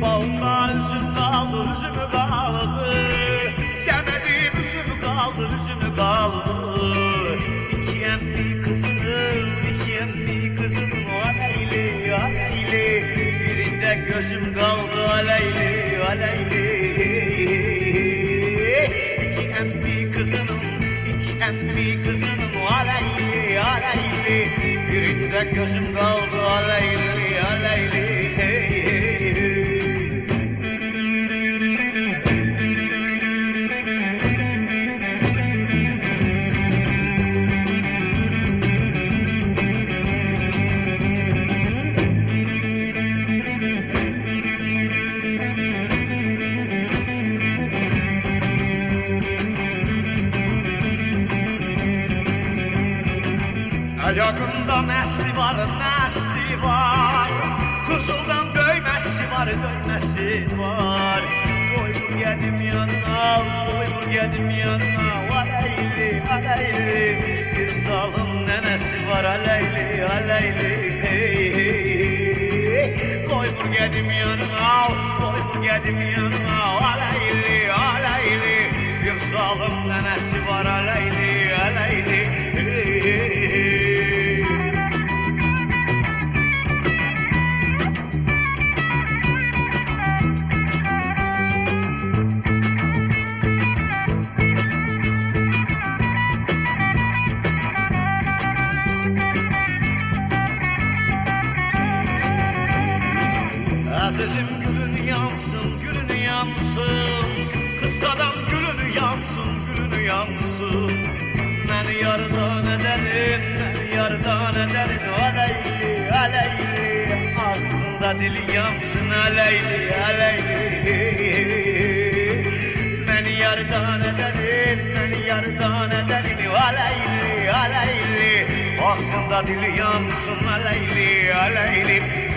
Bağımda üzüm kaldı, kaldı, üzümü kaldı. İki emmi kızının, iki emmi kızının Aleyli, aleyli. Birinde gözüm kaldı aleyli, aleyli. İki emmi kızının, iki emmi kızının Aleyli, aleyli. Birinde gözüm kaldı aleyli, aleyli. Hey, hey, Ayağında mesli var, mesli var. Kızıldan döymesi var, dönmesi var. Koy vur geldim yanına, koy vur geldim yanına. Aleyli, aleyli Bir zalim nenesi var. Aleyli, aleyli hey, hey, hey. Koy geldim yanına, koy geldim yanına Azizim gülün yansın, gülün yansın. Kıssadan gülün yansın, gülün yansın. Beni yardan ederim, beni yardan ederim Aleyli, aleyli Ağzında dili yansın aleyli, aleyli. Beni yardan ederim, beni yardan ederim Aleyli, aleyli Ağzında dili yansın aleyli, aleyli